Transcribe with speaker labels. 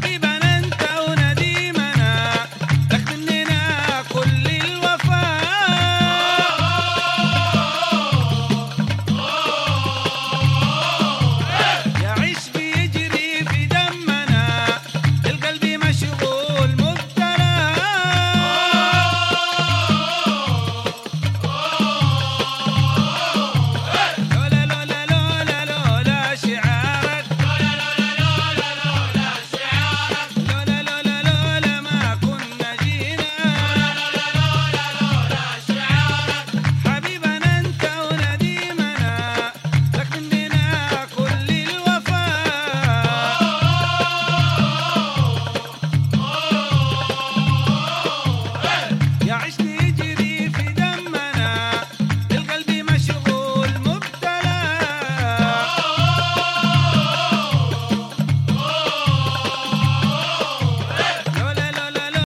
Speaker 1: vida.